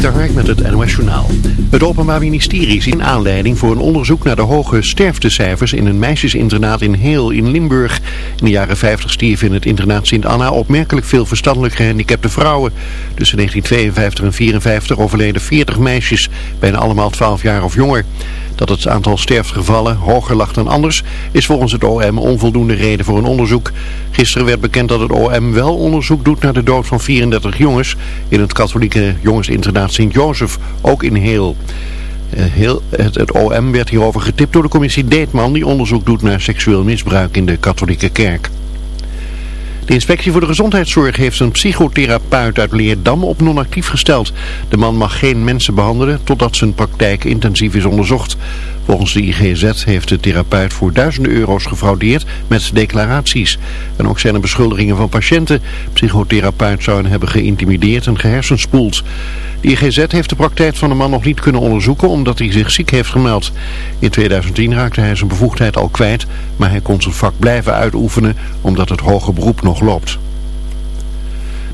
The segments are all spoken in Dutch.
Met het NOS. Het Openbaar Ministerie ziet een aanleiding voor een onderzoek naar de hoge sterftecijfers in een meisjesinternaat in Heel in Limburg. In de jaren 50 stierven in het internaat Sint Anna opmerkelijk veel verstandelijk gehandicapte vrouwen. Tussen 1952 en 1954 overleden 40 meisjes, bijna allemaal 12 jaar of jonger. Dat het aantal sterfgevallen hoger lag dan anders is volgens het OM onvoldoende reden voor een onderzoek. Gisteren werd bekend dat het OM wel onderzoek doet naar de dood van 34 jongens in het katholieke jongensinternaat Sint-Jozef, ook in Heel. Eh, heel, het, het, OM werd hierover getipt door de commissie Deetman die onderzoek doet naar seksueel misbruik in de katholieke kerk. De inspectie voor de gezondheidszorg heeft een psychotherapeut uit Leerdam op non-actief gesteld. De man mag geen mensen behandelen totdat zijn praktijk intensief is onderzocht. Volgens de IGZ heeft de therapeut voor duizenden euro's gefraudeerd met declaraties. En ook zijn er beschuldigingen van patiënten. Psychotherapeut zou hen hebben geïntimideerd en gehersenspoeld. De IGZ heeft de praktijk van de man nog niet kunnen onderzoeken omdat hij zich ziek heeft gemeld. In 2010 raakte hij zijn bevoegdheid al kwijt, maar hij kon zijn vak blijven uitoefenen omdat het hoge beroep nog loopt.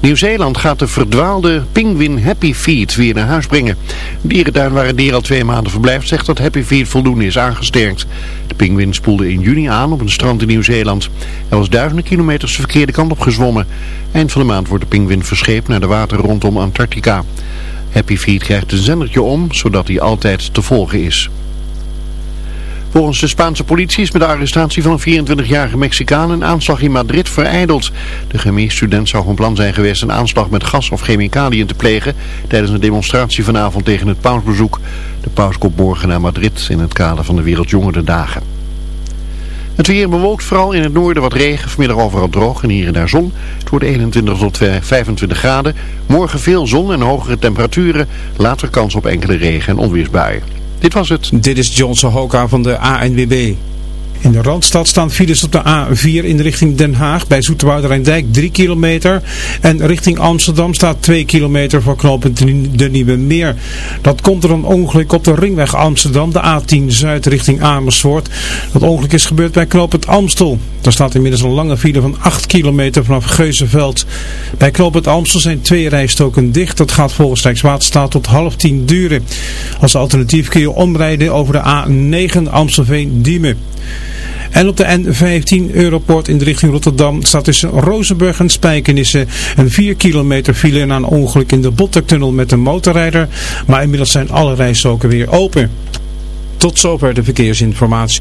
Nieuw-Zeeland gaat de verdwaalde pinguïn Happy Feet weer naar huis brengen. De dierentuin waar het dier al twee maanden verblijft zegt dat Happy Feet voldoende is aangesterkt. De pinguïn spoelde in juni aan op een strand in Nieuw-Zeeland. Hij was duizenden kilometers de verkeerde kant op gezwommen. Eind van de maand wordt de pinguïn verscheept naar de wateren rondom Antarctica. Happy Feet krijgt een zendertje om, zodat hij altijd te volgen is. Volgens de Spaanse politie is met de arrestatie van een 24-jarige Mexicaan een aanslag in Madrid vereideld. De chemiestudent zou van plan zijn geweest een aanslag met gas of chemicaliën te plegen tijdens een demonstratie vanavond tegen het pausbezoek. De paus komt morgen naar Madrid in het kader van de Wereldjongerendagen. Het weer bewolkt vooral in het noorden wat regen, vanmiddag overal droog en hier en daar zon. Het wordt 21 tot 25 graden. Morgen veel zon en hogere temperaturen. Later kans op enkele regen- en onweersbuien. Dit was het. Dit is Johnson Hoka van de ANWB. In de Randstad staan files op de A4 in richting Den Haag bij Zoeterwoude Rijndijk 3 kilometer. En richting Amsterdam staat 2 kilometer voor knooppunt de Nieuwe Meer. Dat komt er een ongeluk op de ringweg Amsterdam, de A10 Zuid richting Amersfoort. Dat ongeluk is gebeurd bij knooppunt Amstel. Daar staat inmiddels een lange file van 8 kilometer vanaf Geuzenveld. Bij knooppunt Amstel zijn twee rijstoken dicht. Dat gaat volgens Rijkswaterstaat tot half tien duren. Als alternatief kun je omrijden over de A9 Amstelveen-Diemen. En op de N15 Europort in de richting Rotterdam staat tussen Rozenburg en Spijkenissen een 4 kilometer file na een ongeluk in de Bottertunnel met een motorrijder. Maar inmiddels zijn alle rijstroken weer open. Tot zover de verkeersinformatie.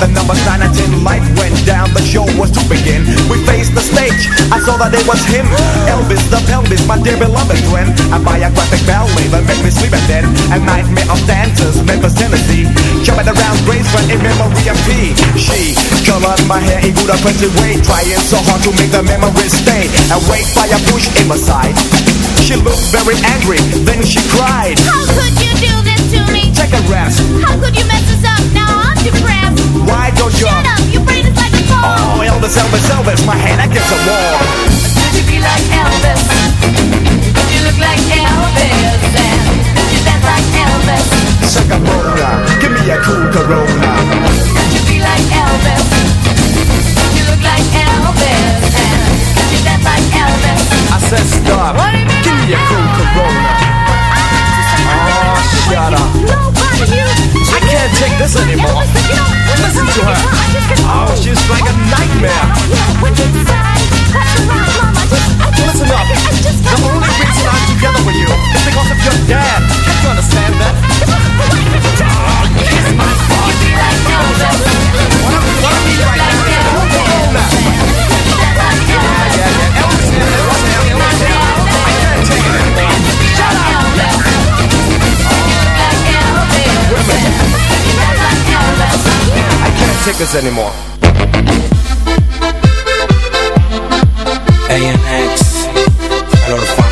The number 9 and 10. Light went down, the show was to begin. We faced the stage, I saw that it was him. Elvis the pelvis, my dear beloved friend. A biographic ballet that made me sleep at then. A nightmare of dancers, Memphis, Tennessee. Jumping around Graceland in memory of P. She colored my hair in good oppressive way. Trying so hard to make the memories stay. Wait by a bush in my side. She looked very angry, then she cried. How could you do this? take a rest. How could you mess us up? Now I'm depressed. Why don't you? Shut up, your brain is like a phone. Oh, Elvis, Elvis, Elvis, my head against a wall. Could you be like Elvis? Could you look like Elvis? And could you dance like Elvis? Suck a Mona, give me a cool Corona. Could you be like Elvis? Could you look like Elvis? And could you dance like Elvis? I said stop. What do you mean give me a cool Corona yada. I can't take this anymore. Listen to her. Oh, she's like a nightmare. Listen up. The only reason I'm together with you is because of your dad. Can't you understand that? Oh, kiss my body like Why don't you love me right now? Come on now. Tickets anymore. ANX, I know the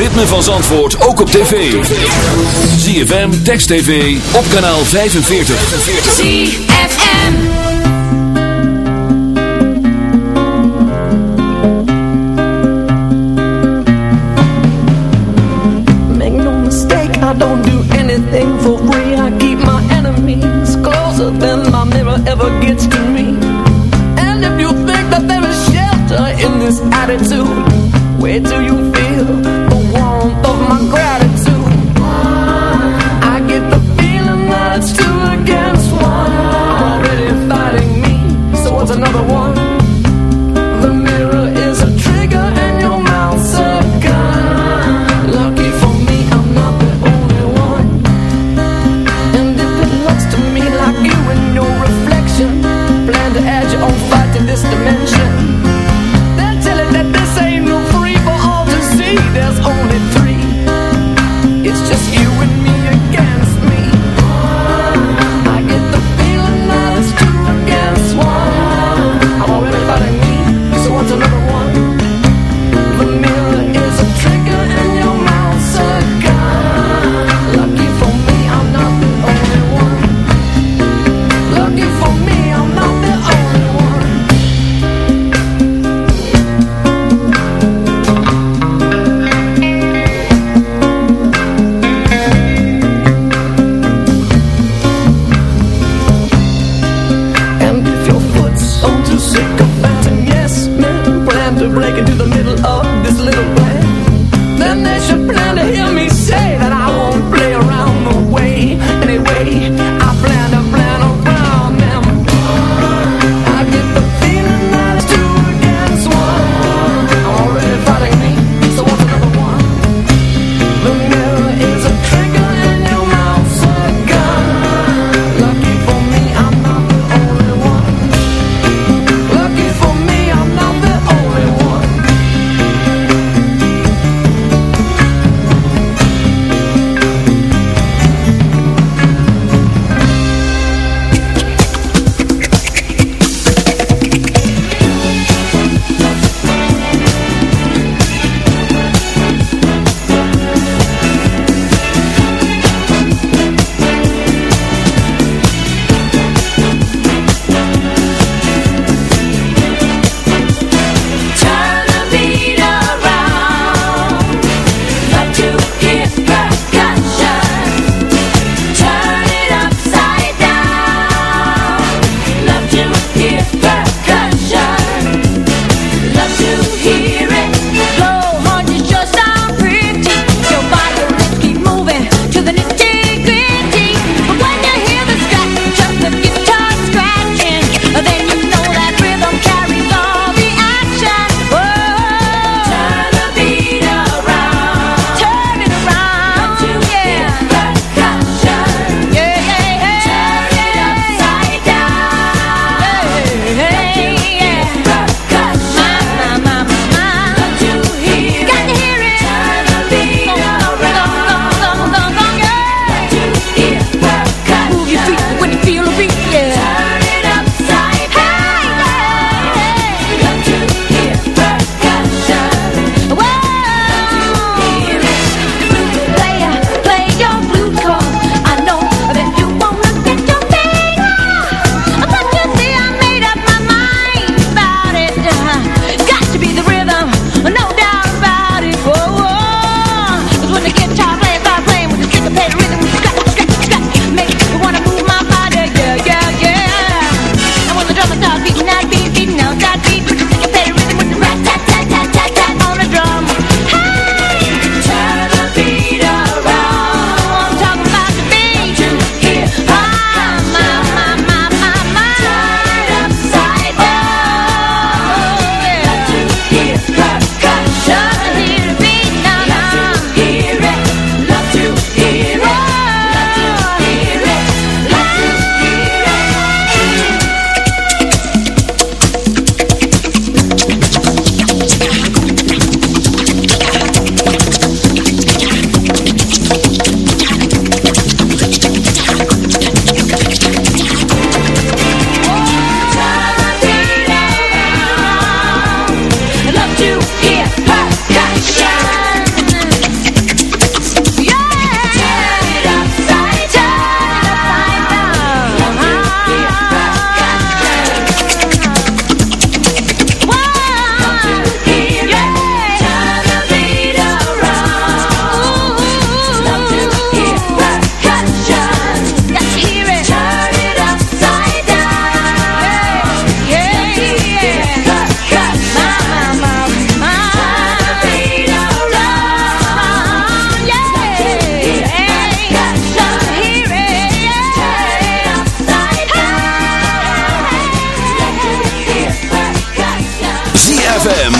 ritme van Zandvoort ook op tv. ZFM, Text TV, op kanaal 45. ZFM Make no mistake, I don't do anything for free. I keep my enemies closer than my mirror ever gets to me. And if you think that there is shelter in this attitude...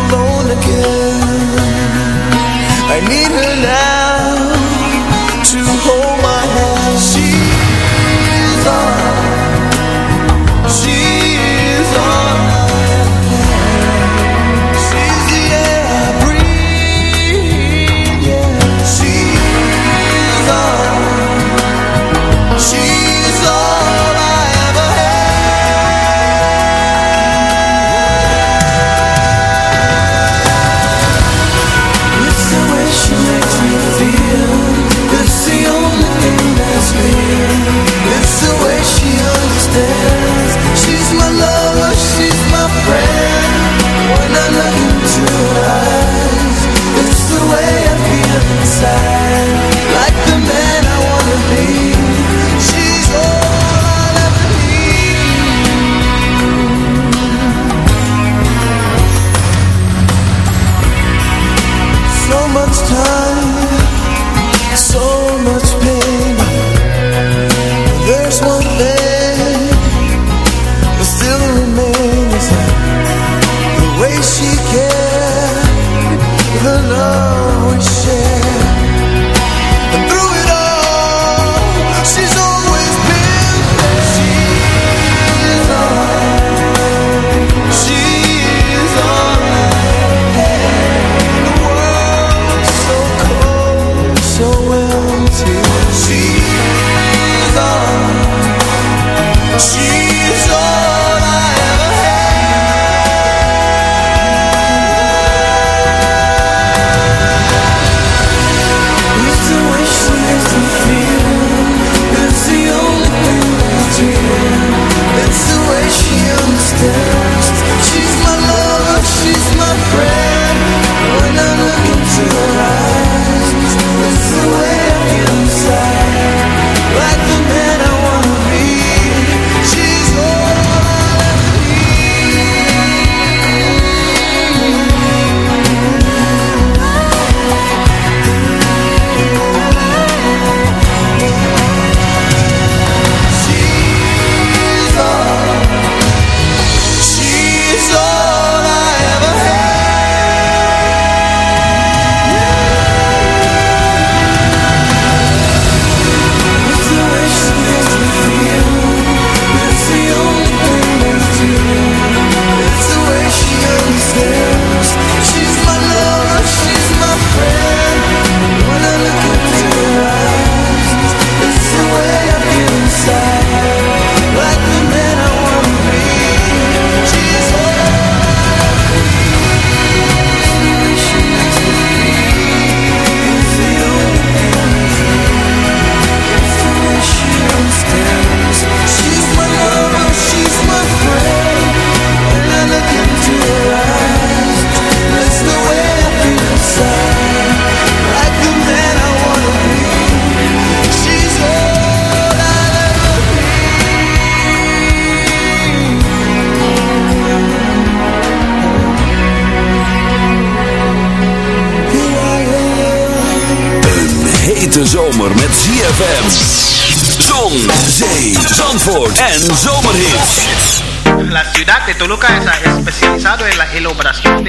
alone again. I need her now to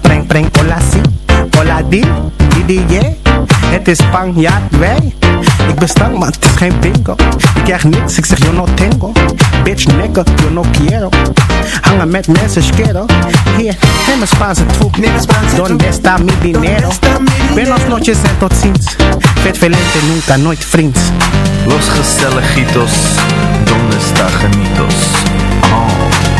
Preng, preng, hola si. Hola di, di, di, yeah. Het is Spanjaard, wij. Ik ben stank, maar het is geen bingo. Ik krijg niks, ik zeg yo no tengo. Bitch, nigga, yo no quiero. Hangen met mensen, schero. Hier, neem een Spaanse troep. Donde está mi dinero? Buenos noches en tot ziens. Vet velente, nunca, nooit vriends. Los Gestelejitos, ¿dónde está Janitos? Oh.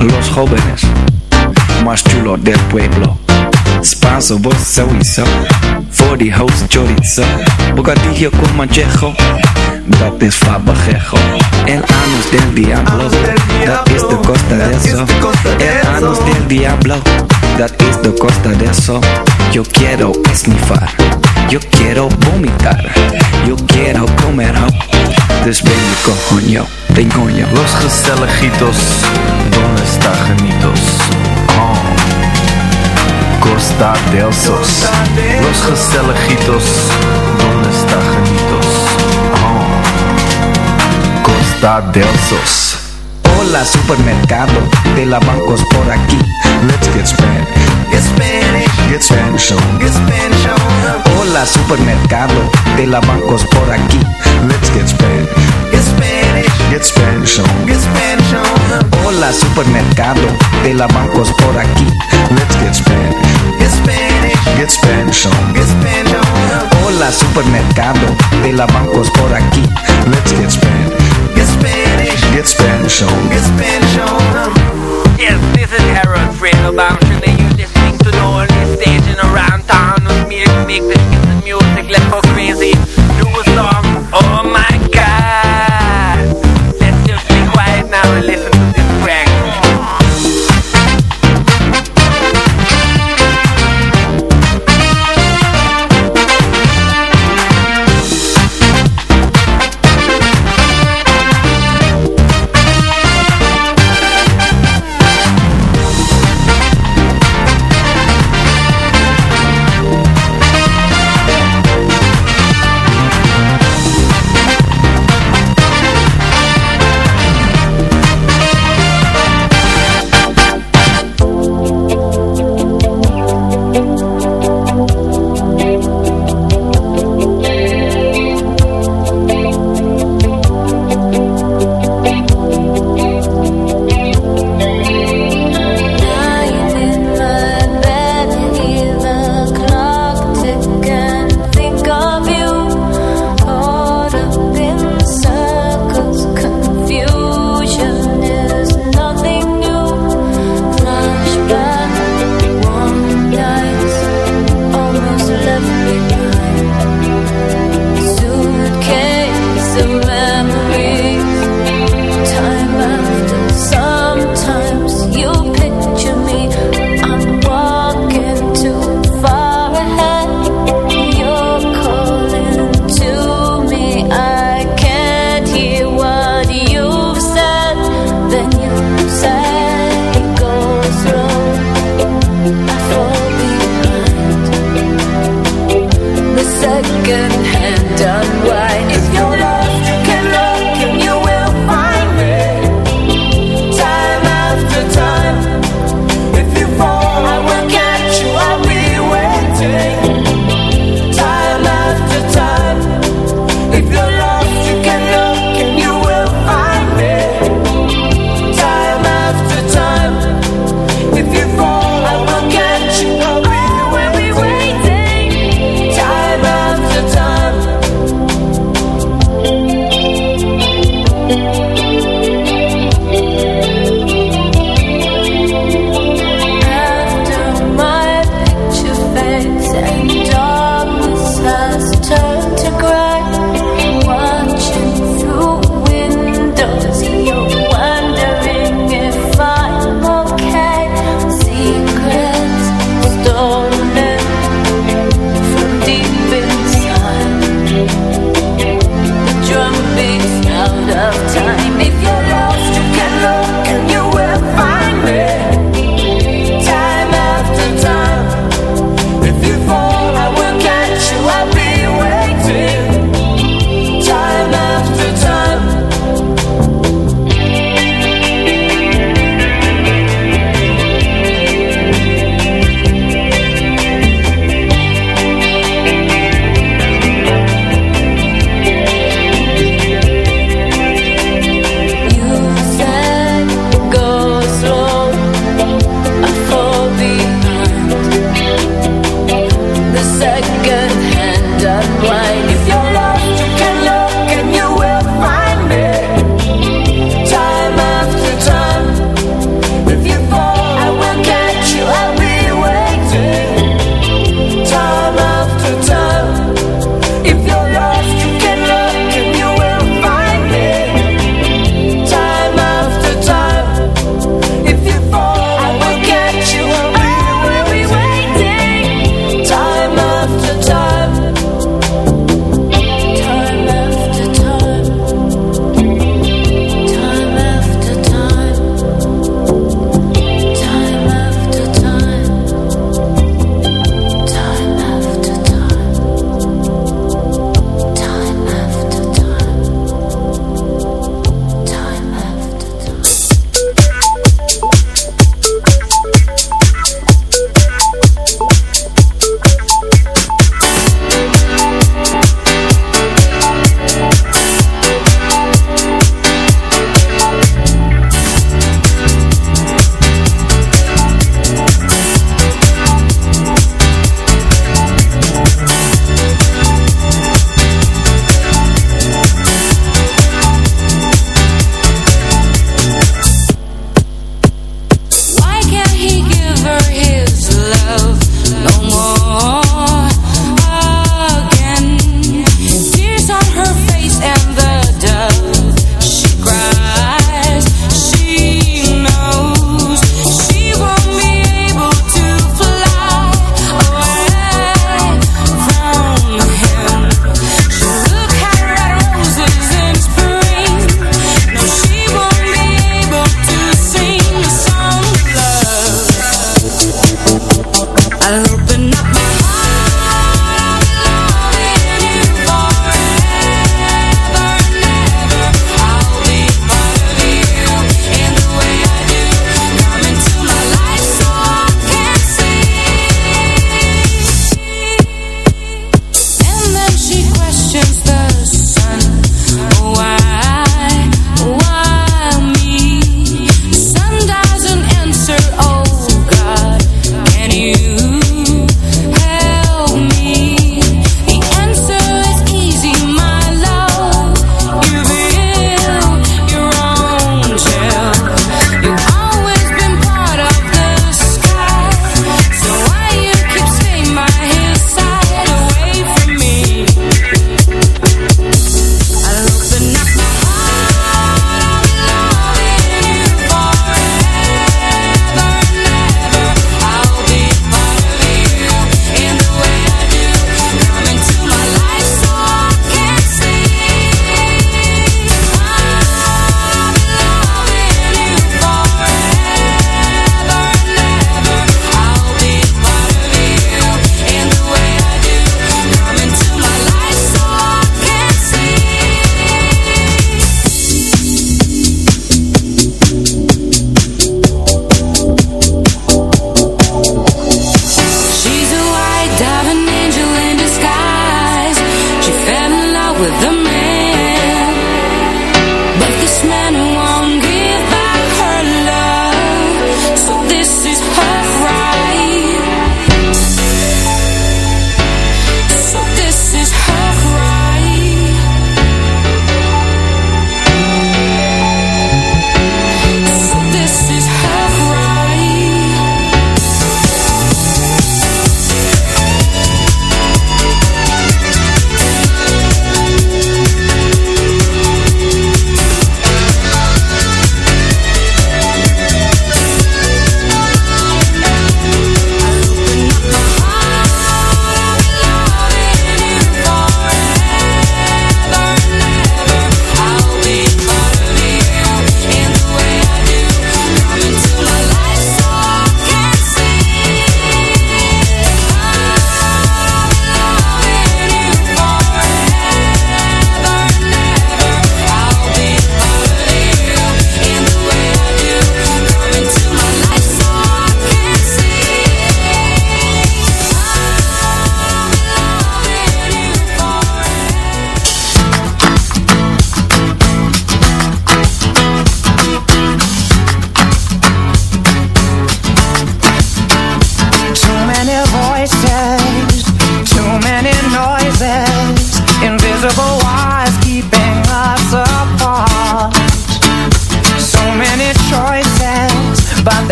Los jóvenes más chulos del pueblo. Spanso, sowieso. Voor die host chorizo. Bocadillo con manchejo. Dat is fabajejo. El anus del diablo. Dat is de costa de eso. El anus del diablo. Dat is de costa de eso. Yo quiero esnifar. Yo quiero vomitar. Yo quiero comer ho. Dus ben je coño, Los gezelligitos, donde está genitos? Oh. Costa del Sos. Los gezelligitos, donde está genitos? Oh. Costa del Sos. Hola supermercado, de la bancos por aquí. Let's get Spanish. Get Spanish. Get Spanish on. Get Spanish on. Hola supermercado, de la bancos por aquí. Let's get Spanish. Get Spanish. Get Spanish on. Get Spanish on 'em. Hola supermercado, de la bancos por aquí. Let's get Spanish. Get Spanish. Get Spanish on. Get Spanish on 'em. Hola supermercado, de la bancos por aquí. Let's get Spanish. Get Spanish. Get Spanish on. Get Spanish on 'em. Yes, this is Harold Fredo Bouncing and you're listening to the only station around town make, make the music, let's go crazy. Do a song.